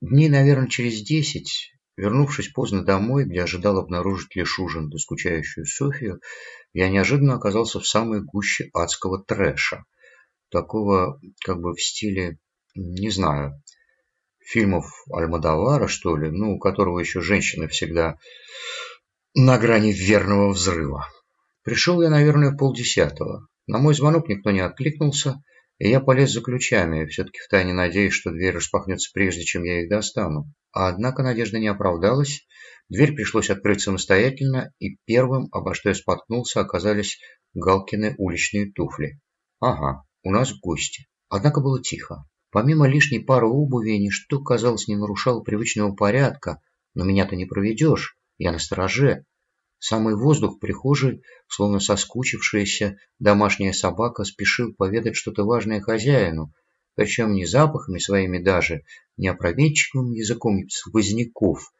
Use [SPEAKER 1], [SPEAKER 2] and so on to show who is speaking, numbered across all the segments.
[SPEAKER 1] Дней, наверное, через десять, вернувшись поздно домой, где ожидал обнаружить лишь ужин да скучающую Софию, я неожиданно оказался в самой гуще адского трэша. Такого, как бы в стиле, не знаю, фильмов Альмадовара, что ли, ну, у которого еще женщины всегда на грани верного взрыва. Пришел я, наверное, полдесятого. На мой звонок никто не откликнулся, и я полез за ключами, все-таки втайне надеясь, что дверь распахнется прежде, чем я их достану. А однако надежда не оправдалась. Дверь пришлось открыть самостоятельно, и первым, обо что я споткнулся, оказались Галкины уличные туфли. Ага, у нас гости. Однако было тихо. Помимо лишней пары обуви, ничто, казалось, не нарушало привычного порядка. Но меня-то не проведешь, я на стороже. Самый воздух прихожей, словно соскучившаяся домашняя собака, спешил поведать что-то важное хозяину, причем не запахами своими даже, не опрометчивым языком сквозняков,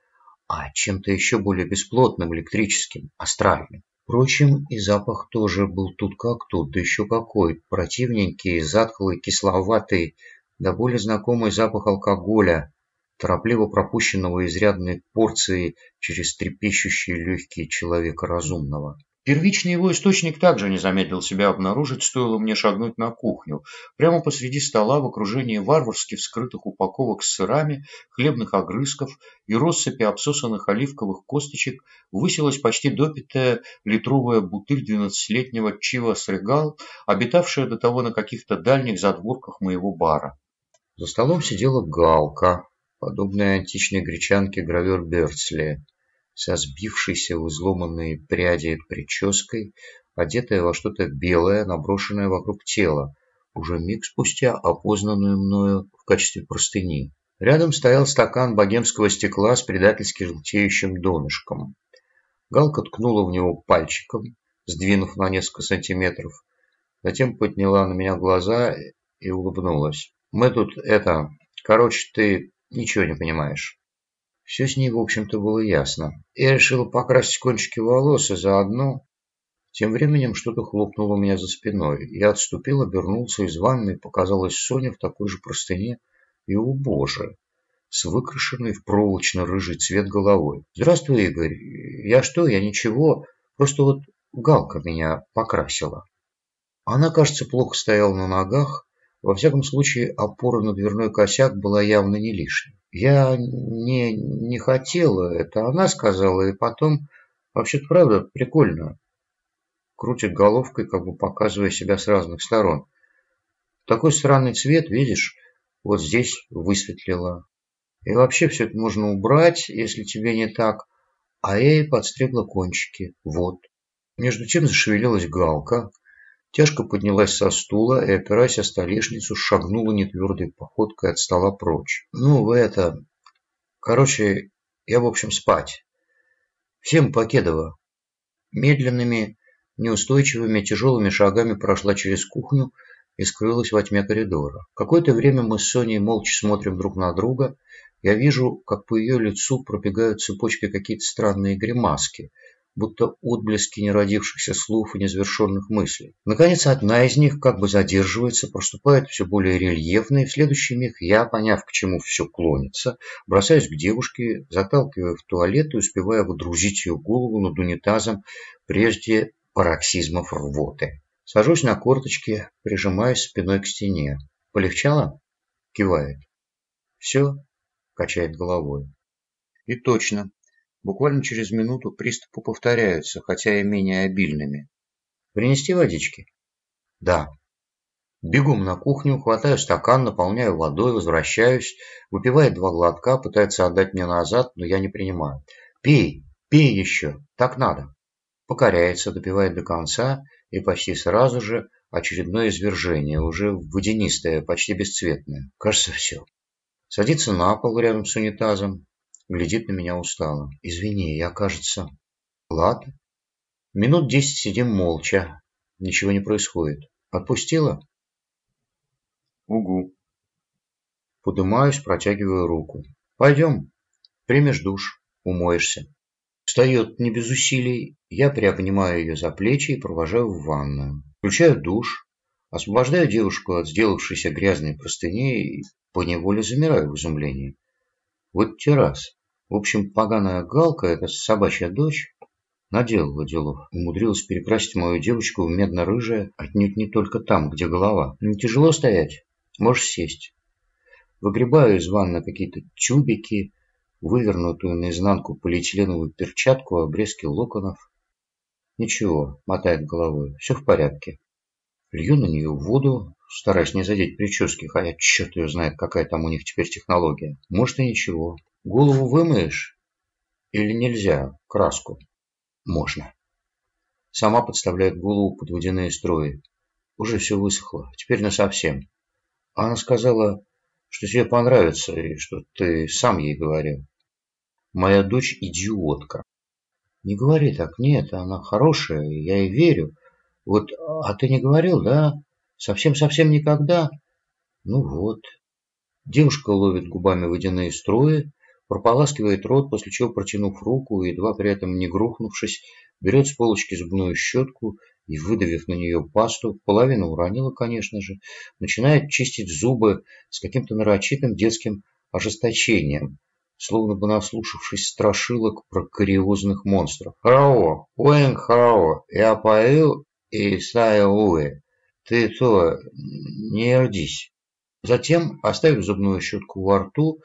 [SPEAKER 1] а чем-то еще более бесплотным, электрическим, астральным. Впрочем, и запах тоже был тут как тут, да еще какой, противненький, затхлый, кисловатый, да более знакомый запах алкоголя, торопливо пропущенного изрядной порции через трепещущие легкие человека разумного. Первичный его источник также не замедлил себя обнаружить, стоило мне шагнуть на кухню. Прямо посреди стола в окружении варварски вскрытых упаковок с сырами, хлебных огрызков и россыпи обсосанных оливковых косточек высилась почти допитая литровая бутыль двенадцатилетнего Чива Срегал, обитавшая до того на каких-то дальних задворках моего бара. За столом сидела Галка, подобная античной гречанке гравер Бёрцли, со сбившейся в изломанные пряди прической, одетая во что-то белое, наброшенное вокруг тела, уже миг спустя опознанную мною в качестве простыни. Рядом стоял стакан богемского стекла с предательски желтеющим донышком. Галка ткнула в него пальчиком, сдвинув на несколько сантиметров, затем подняла на меня глаза и улыбнулась. «Мы тут, это... Короче, ты ничего не понимаешь. Все с ней, в общем-то, было ясно. Я решила покрасить кончики волос и заодно... Тем временем что-то хлопнуло у меня за спиной. Я отступил, обернулся из ванной, показалась Соня в такой же простыне. И, о боже, с выкрашенной в проволочно-рыжий цвет головой. «Здравствуй, Игорь. Я что? Я ничего. Просто вот Галка меня покрасила». Она, кажется, плохо стояла на ногах, во всяком случае, опора на дверной косяк была явно не лишней. Я не, не хотела, это она сказала, и потом, вообще-то, правда, прикольно. Крутит головкой, как бы показывая себя с разных сторон. Такой странный цвет, видишь, вот здесь высветлила. И вообще все это можно убрать, если тебе не так. А я ей подстригла кончики, вот. Между тем зашевелилась галка, Тяжко поднялась со стула и, опираясь о столешницу, шагнула нетвердой походкой от стола прочь. «Ну, вы это... Короче, я, в общем, спать. Всем покедово». Медленными, неустойчивыми, тяжелыми шагами прошла через кухню и скрылась во тьме коридора. Какое-то время мы с Соней молча смотрим друг на друга. Я вижу, как по ее лицу пробегают цепочкой какие-то странные гримаски – будто отблески неродившихся слов и незавершенных мыслей. Наконец, одна из них как бы задерживается, проступает все более рельефно, и в следующий миг я, поняв, к чему все клонится, бросаюсь к девушке, заталкивая в туалет и успевая водрузить ее голову над унитазом прежде пароксизмов рвоты. Сажусь на корточки, прижимаясь спиной к стене. «Полегчало?» – кивает. «Все?» – качает головой. И точно, Буквально через минуту приступы повторяются, хотя и менее обильными. Принести водички? Да. Бегом на кухню, хватаю стакан, наполняю водой, возвращаюсь, выпивает два глотка, пытается отдать мне назад, но я не принимаю. Пей, пей еще, так надо. Покоряется, допивает до конца, и почти сразу же очередное извержение, уже водянистое, почти бесцветное. Кажется, все. Садится на пол рядом с унитазом, глядит на меня устало. Извини, я, кажется... Ладно. Минут десять сидим молча. Ничего не происходит. Отпустила? Угу. Подымаюсь, протягиваю руку. Пойдем. Примешь душ. Умоешься. Встает не без усилий. Я приобнимаю ее за плечи и провожаю в ванную. Включаю душ. Освобождаю девушку от сделавшейся грязной простыни и поневоле замираю в изумлении. Вот террас. В общем, поганая галка, эта собачья дочь, наделала делов. Умудрилась перекрасить мою девочку в медно-рыжее, отнюдь не только там, где голова. Не тяжело стоять? Можешь сесть. Выгребаю из ванны какие-то тюбики, вывернутую наизнанку полиэтиленовую перчатку, обрезки локонов. Ничего, мотает головой, все в порядке. Лью на нее воду, стараясь не задеть прически, хотя черт ее знает, какая там у них теперь технология. Может и ничего. Голову вымоешь? Или нельзя? Краску? Можно. Сама подставляет голову под водяные строи. Уже все высохло. Теперь насовсем. Она сказала, что тебе понравится, и что ты сам ей говорил. Моя дочь идиотка. Не говори так, нет, она хорошая, я ей верю. Вот, а ты не говорил, да? Совсем-совсем никогда? Ну вот. Девушка ловит губами водяные струи, прополаскивает рот, после чего, протянув руку, едва при этом не грухнувшись, берет с полочки зубную щетку и, выдавив на нее пасту, половину уронила, конечно же, начинает чистить зубы с каким-то нарочитым детским ожесточением, словно бы наслушавшись страшилок про кариозных монстров. «Хао! Уэн хао! Я пою и саю уэ! Ты то, не ердись!» Затем, оставив зубную щетку во рту,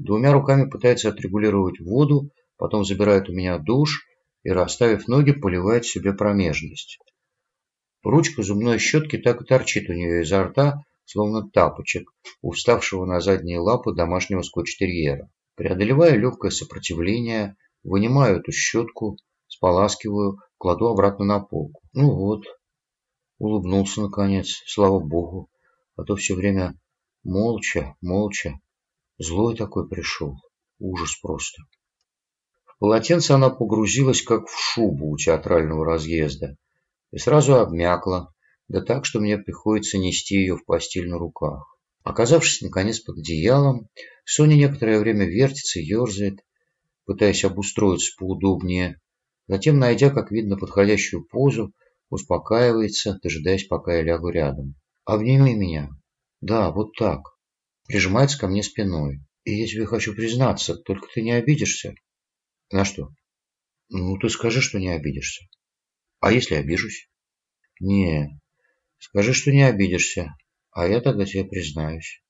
[SPEAKER 1] Двумя руками пытается отрегулировать воду, потом забирает у меня душ и, расставив ноги, поливает себе промежность. Ручка зубной щетки так и торчит у нее изо рта, словно тапочек, у вставшего на задние лапы домашнего скотч-терьера. Преодолевая легкое сопротивление, вынимаю эту щетку, споласкиваю, кладу обратно на полку. Ну вот, улыбнулся наконец, слава богу, а то все время молча, молча Злой такой пришел. Ужас просто. В полотенце она погрузилась, как в шубу у театрального разъезда, и сразу обмякла, да так, что мне приходится нести ее в постель на руках. Оказавшись, наконец, под одеялом, Соня некоторое время вертится, ерзает, пытаясь обустроиться поудобнее. Затем, найдя, как видно, подходящую позу, успокаивается, дожидаясь, пока я лягу рядом. «Обними меня». «Да, вот так» прижимается ко мне спиной. И я тебе хочу признаться, только ты не обидишься. На что? Ну, ты скажи, что не обидишься. А если обижусь? Не, скажи, что не обидишься, а я тогда тебе признаюсь.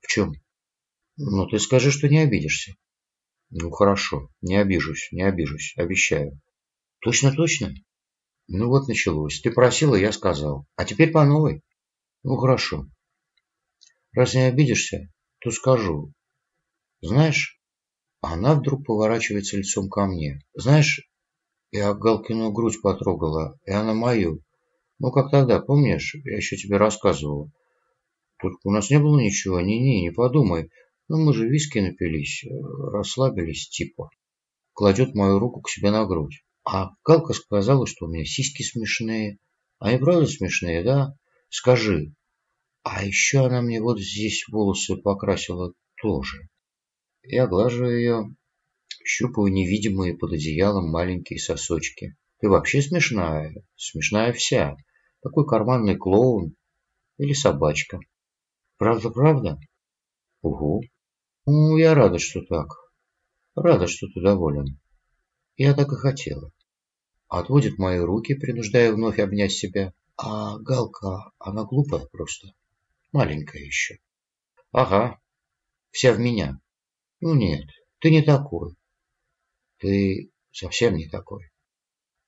[SPEAKER 1] В чем? Ну, ты скажи, что не обидишься. Ну, хорошо, не обижусь, не обижусь, обещаю. Точно, точно? Ну вот началось. Ты просила, я сказал. А теперь по новой. Ну, хорошо. Раз не обидишься, то скажу. Знаешь, она вдруг поворачивается лицом ко мне. Знаешь, я Галкину грудь потрогала, и она мою. Ну, как тогда, помнишь, я еще тебе рассказывала. Только у нас не было ничего, не-не, не подумай. Ну, мы же виски напились, расслабились типа. Кладет мою руку к себе на грудь. А Галка сказала, что у меня сиськи смешные. Они правда смешные, да? Скажи, а еще она мне вот здесь волосы покрасила тоже. Я глажу ее, щупаю невидимые под одеялом маленькие сосочки. Ты вообще смешная, смешная вся. Такой карманный клоун или собачка. Правда-правда? Угу. Ну, я рада, что так. Рада, что ты доволен. Я так и хотела. Отводит мои руки, принуждая вновь обнять себя. А Галка, она глупая просто. Маленькая еще. Ага, вся в меня. Ну нет, ты не такой. Ты совсем не такой.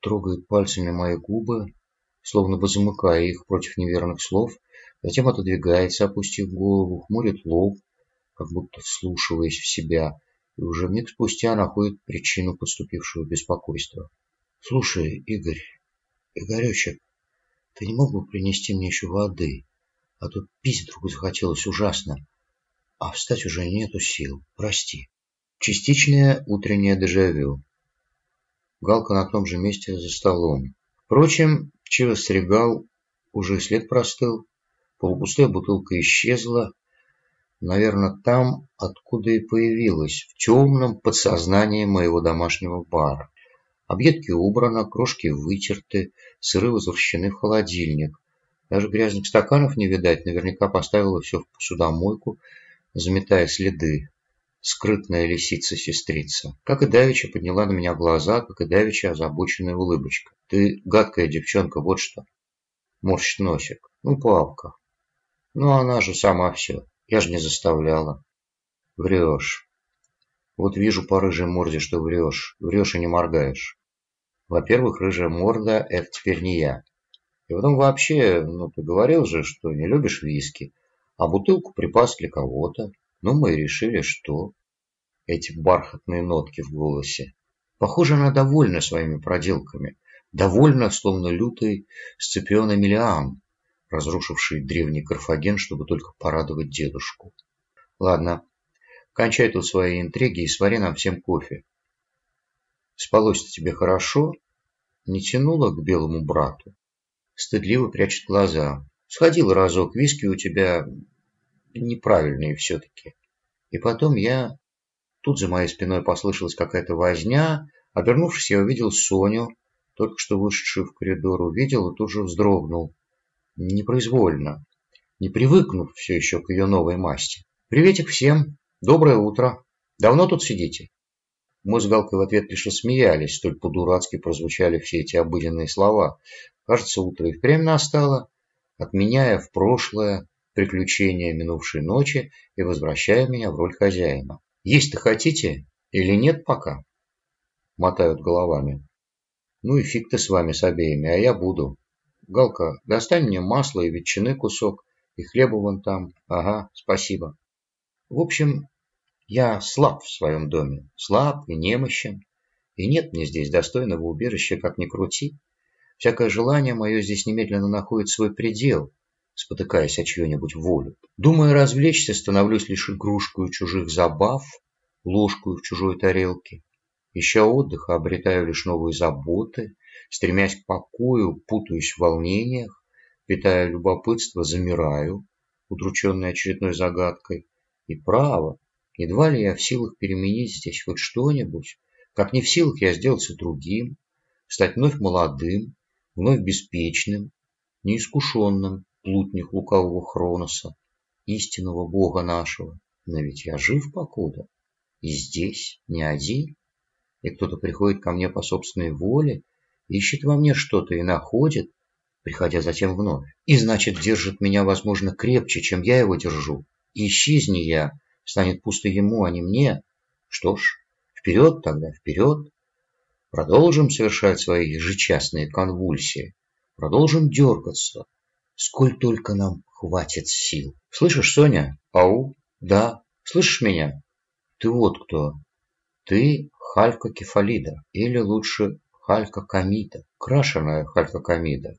[SPEAKER 1] Трогает пальцами мои губы, словно бы замыкая их против неверных слов, затем отодвигается, опустив голову, хмурит лоб, как будто вслушиваясь в себя, и уже миг спустя находит причину подступившего беспокойства. «Слушай, Игорь, Игоречек, ты не мог бы принести мне еще воды?» А то пить вдруг захотелось ужасно, а встать уже нету сил. Прости. Частичное утреннее дежавю. Галка на том же месте за столом. Впрочем, Чивас Регал уже след простыл. Полупустая бутылка исчезла. Наверное, там, откуда и появилась, в темном подсознании моего домашнего бара. Объедки убраны, крошки вытерты, сыры возвращены в холодильник. Даже грязных стаканов не видать, наверняка поставила все в посудомойку, заметая следы. скрытная лисица-сестрица. Как и давеча подняла на меня глаза, как и давеча озабоченная улыбочка. Ты гадкая девчонка, вот что. Морщит носик. Ну, папка. Ну, она же сама все. Я же не заставляла. Врешь. Вот вижу по рыжей морде, что врешь. Врешь и не моргаешь. Во-первых, рыжая морда – это теперь не я. И потом вообще, ну, ты говорил же, что не любишь виски, а бутылку припас для кого-то. Ну, мы и решили, что... Эти бархатные нотки в голосе. Похоже, она довольна своими проделками. Довольна, словно лютый Сципион Эмилиан, разрушивший древний Карфаген, чтобы только порадовать дедушку. Ладно, кончай тут свои интриги и свари нам всем кофе. Спалось-то тебе хорошо? Не тянуло к белому брату? Стыдливо прячет глаза. Сходил разок, виски у тебя неправильные все-таки. И потом я... Тут за моей спиной послышалась какая-то возня. Обернувшись, я увидел Соню, только что вышедшую в коридор, увидел и тут же вздрогнул. Непроизвольно, не привыкнув все еще к ее новой масти. «Приветик всем! Доброе утро! Давно тут сидите?» Мы с Галкой в ответ лишь смеялись, столь по-дурацки прозвучали все эти обыденные слова. Кажется, утро и впрямь настало, отменяя в прошлое приключения минувшей ночи и возвращая меня в роль хозяина. Есть-то хотите или нет пока? Мотают головами. Ну и фиг ты с вами с обеими, а я буду. Галка, достань мне масла и ветчины кусок, и хлеба вон там. Ага, спасибо. В общем, я слаб в своем доме, слаб и немощен. И нет мне здесь достойного убежища, как ни крути. Всякое желание мое здесь немедленно находит свой предел, спотыкаясь о чью-нибудь волю. Думая развлечься, становлюсь лишь игрушкой чужих забав, ложкой в чужой тарелке. Ища отдыха, обретаю лишь новые заботы, стремясь к покою, путаюсь в волнениях, питая любопытство, замираю, удрученный очередной загадкой. И право, едва ли я в силах переменить здесь хоть что-нибудь, как не в силах я сделаться другим, стать вновь молодым, вновь беспечным, неискушенным, плутник лукавого Хроноса, истинного Бога нашего. Но ведь я жив покуда, и здесь не один, и кто-то приходит ко мне по собственной воле, ищет во мне что-то и находит, приходя затем вновь. И значит, держит меня, возможно, крепче, чем я его держу. Исчезни я, станет пусто ему, а не мне. Что ж, вперед тогда, вперед. Продолжим совершать свои ежечасные конвульсии. Продолжим дергаться, сколь только нам хватит сил. Слышишь, Соня? Ау? Да. Слышишь меня? Ты вот кто. Ты Халька Кефалида, или лучше Халька Камида, крашеная Халька Камида.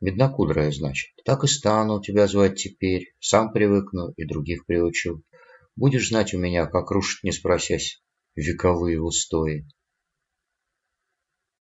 [SPEAKER 1] Меднокудрая, значит. Так и стану тебя звать теперь. Сам привыкну и других приучу. Будешь знать у меня, как рушить, не спросясь, вековые устои.